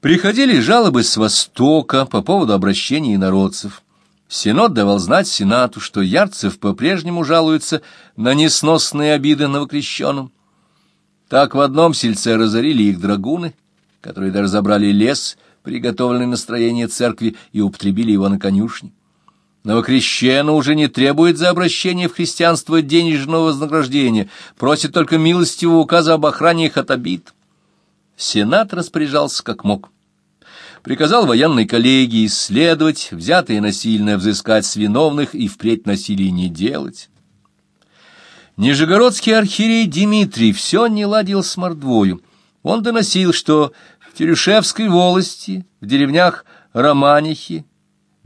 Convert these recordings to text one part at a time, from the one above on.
Приходили жалобы с Востока по поводу обращений инородцев. Синод давал знать Сенату, что Ярцев по-прежнему жалуется на несносные обиды новокрещенным. Так в одном сельце разорили их драгуны, которые даже забрали лес, приготовленный на строение церкви, и употребили его на конюшни. Новокрещено уже не требует за обращение в христианство денежного вознаграждения, просит только милостивого указа об охране их от обид. Сенат распоряжался как мог. Приказал военной коллегии исследовать, взятые насильно взыскать с виновных и впредь насилие не делать. Нижегородский архиерей Дмитрий все не ладил с мордвою. Он доносил, что в Терешевской волости, в деревнях Романихи,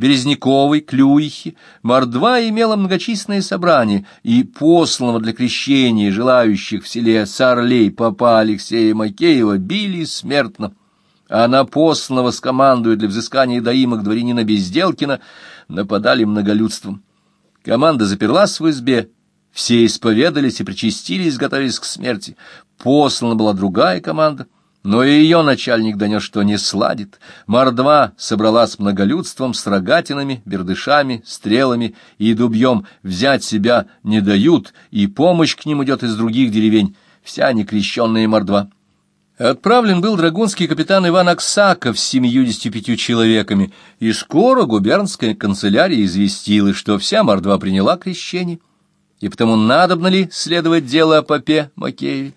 Березняковой, Клюихи, Мордва имела многочисленные собрания, и посланного для крещения желающих в селе Сарлей папа Алексея Макеева били смертно, а на посланного с командой для взыскания доимок дворянина Безделкина нападали многолюдством. Команда заперлась в избе, все исповедались и причастились, готовясь к смерти. Послана была другая команда — но и ее начальник донес, что не сладит. Мордва собралась с многолюдством, с рогатинами, бердышами, стрелами и дубьем. Взять себя не дают, и помощь к ним идет из других деревень. Вся некрещенная мордва. Отправлен был драгунский капитан Иван Аксаков с семьюдесятью пятью человеками, и скоро губернская канцелярия известила, что вся мордва приняла крещение, и потому надобно ли следовать дело о попе Макееве.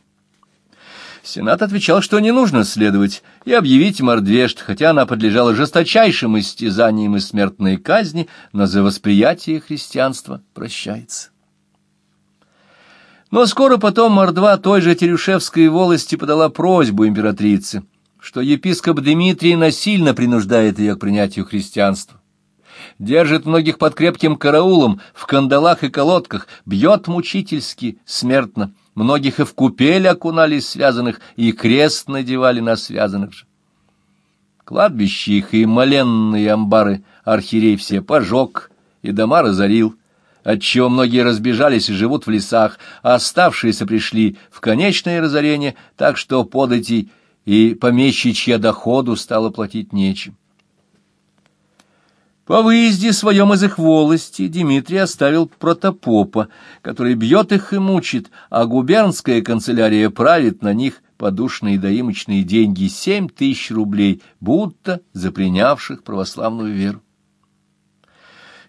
Сенат отвечал, что не нужно следовать, и объявить Мордве, что хотя она подлежала жесточайшим истязаниям и смертной казни, но за восприятие христианства прощается. Но скоро потом Мордва той же Терюшевской волости подала просьбу императрице, что епископ Дмитрий насильно принуждает ее к принятию христианства. Держит многих под крепким караулом, в кандалах и колодках, бьет мучительски, смертно, многих и в купель окунали связанных, и крест надевали на связанных же. Кладбище их и моленные амбары архиерей все пожег и дома разорил, отчего многие разбежались и живут в лесах, а оставшиеся пришли в конечное разорение, так что подати и помещичья доходу стало платить нечем. По выезде своем из их волости Дмитрий оставил протопопа, который бьет их и мучит, а губернская канцелярия правит на них подушные доимочные деньги семь тысяч рублей, будто за принявших православную веру.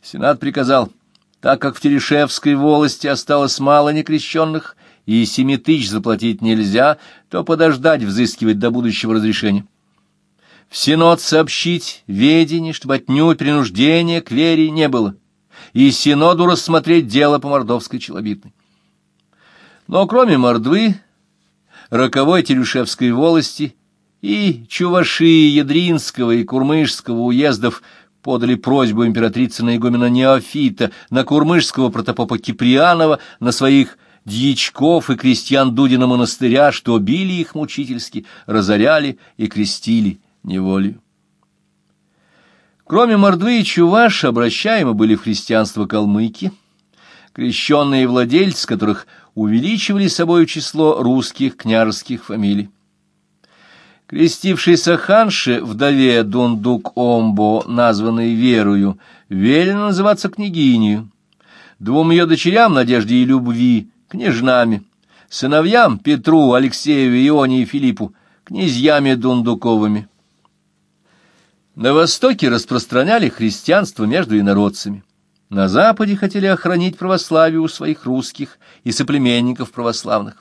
Сенат приказал, так как в Терешевской волости осталось мало некрещенных, и семи тысяч заплатить нельзя, то подождать взыскивать до будущего разрешения в Синод сообщить ведение, чтобы отнюдь принуждения к вере не было, и Синоду рассмотреть дело по мордовской челобитной. Но кроме Мордвы, роковой Терюшевской волости и Чуваши, Ядринского и Курмышского уездов подали просьбу императрицы на игумена Неофита, на Курмышского протопопа Киприанова, на своих дьячков и крестьян Дудина монастыря, что били их мучительски, разоряли и крестили неволею. Кроме Мордвы и Чуваш, обращаемы были в христианство калмыки, крещенные владельцы, которых увеличивали собою число русских княжеских фамилий. Крестившийся ханше, вдове Дундук-Омбо, названной Верою, велено называться княгинью, двум ее дочерям Надежде и Любви, княжнами, сыновьям Петру, Алексею, Ионе и Филиппу, князьями Дундуковыми. На Востоке распространяли христианство между инородцами. На Западе хотели охранить православие у своих русских и соплеменников православных.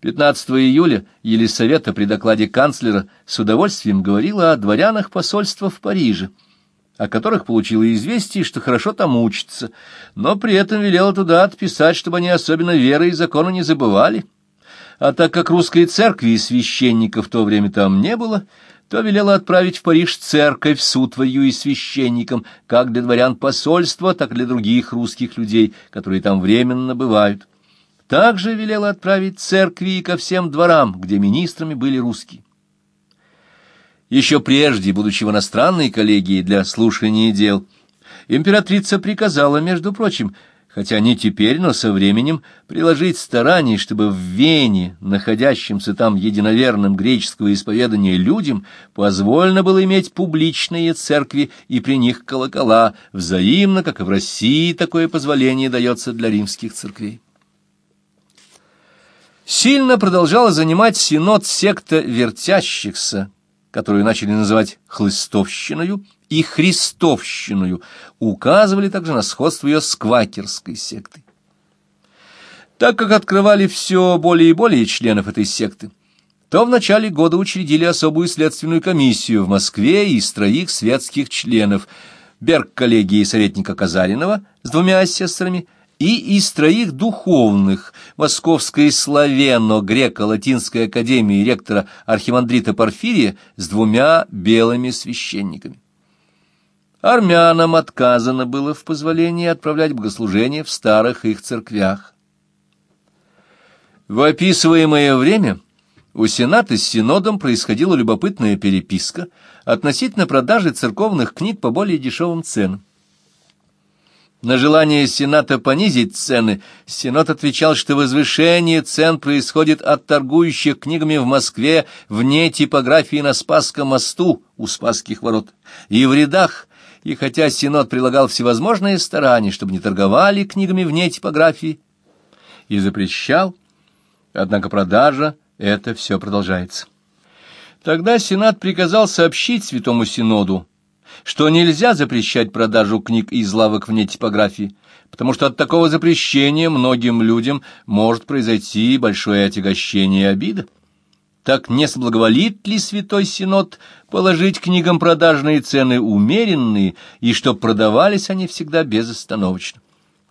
15 июля Елисавета при докладе канцлера с удовольствием говорила о дворянах посольства в Париже, о которых получила известие, что хорошо там учатся, но при этом велела туда отписать, чтобы они особенно веры и закона не забывали. А так как русской церкви и священников в то время там не было, то велела отправить в Париж церковь с и священником, как для дворян посольства, так и для других русских людей, которые там временно бывают. Также велела отправить церкви и ко всем дворам, где министрами были русские. Еще прежде, будучи в иностранной коллегии для слушания дел, императрица приказала, между прочим, хотя не теперь, но со временем, приложить стараний, чтобы в Вене, находящимся там единоверным греческого исповедания людям, позволено было иметь публичные церкви и при них колокола, взаимно, как и в России, такое позволение дается для римских церквей. Сильно продолжала занимать синод секта вертящихся, которую начали называть хлыстовщиною, и христовщиною, указывали также на сходство ее с квакерской сектой. Так как открывали все более и более членов этой секты, то в начале года учредили особую следственную комиссию в Москве из троих светских членов Берг-коллегии советника Казаринова с двумя сестрами и из троих духовных Московской славяно-греко-латинской академии ректора архимандрита Порфирия с двумя белыми священниками. Армянам отказано было в позволении отправлять богослужения в старых их церквях. В описываемое время у Сената с Синодом происходила любопытная переписка относительно продажи церковных книг по более дешевым ценам. На желание Сената понизить цены, Сенат отвечал, что возвышение цен происходит от торгующих книгами в Москве вне типографии на Спасском мосту у Спасских ворот и в рядах, и хотя Сенат прилагал всевозможные старания, чтобы не торговали книгами вне типографии, и запрещал, однако продажа — это все продолжается. Тогда Сенат приказал сообщить Святому Синоду, что нельзя запрещать продажу книг из лавок вне типографии, потому что от такого запрещения многим людям может произойти большое отягощение и обида. Так не соблаговолит ли Святой Синод положить книгам продажные цены умеренные, и чтоб продавались они всегда безостановочно?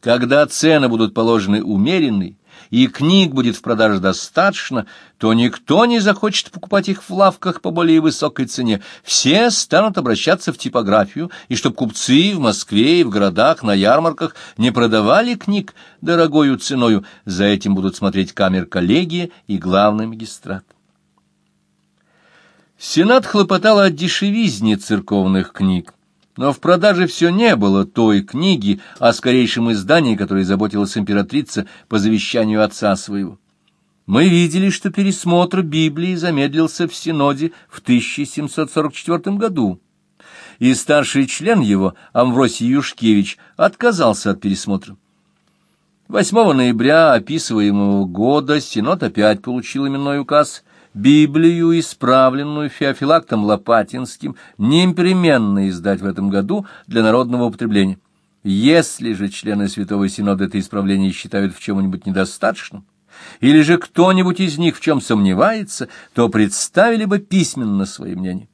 Когда цены будут положены умеренные, и книг будет в продаже достаточно, то никто не захочет покупать их в лавках по более высокой цене. Все станут обращаться в типографию, и чтоб купцы в Москве и в городах на ярмарках не продавали книг дорогою ценою, за этим будут смотреть камер коллегия и главный магистрат. Сенат хлопотал о дешевизне церковных книг. Но в продаже все не было той книги о скорейшем издании, которой заботилась императрица по завещанию отца своего. Мы видели, что пересмотр Библии замедлился в Синоде в 1744 году, и старший член его, Амвросий Юшкевич, отказался от пересмотра. 8 ноября описываемого года Синод опять получил именной указ – Библию, исправленную Феофилактом Лопатинским, непременно издать в этом году для народного употребления. Если же члены Святого Синода это исправление считают в чем-нибудь недостаточным, или же кто-нибудь из них в чем сомневается, то представили бы письменно свои мнения.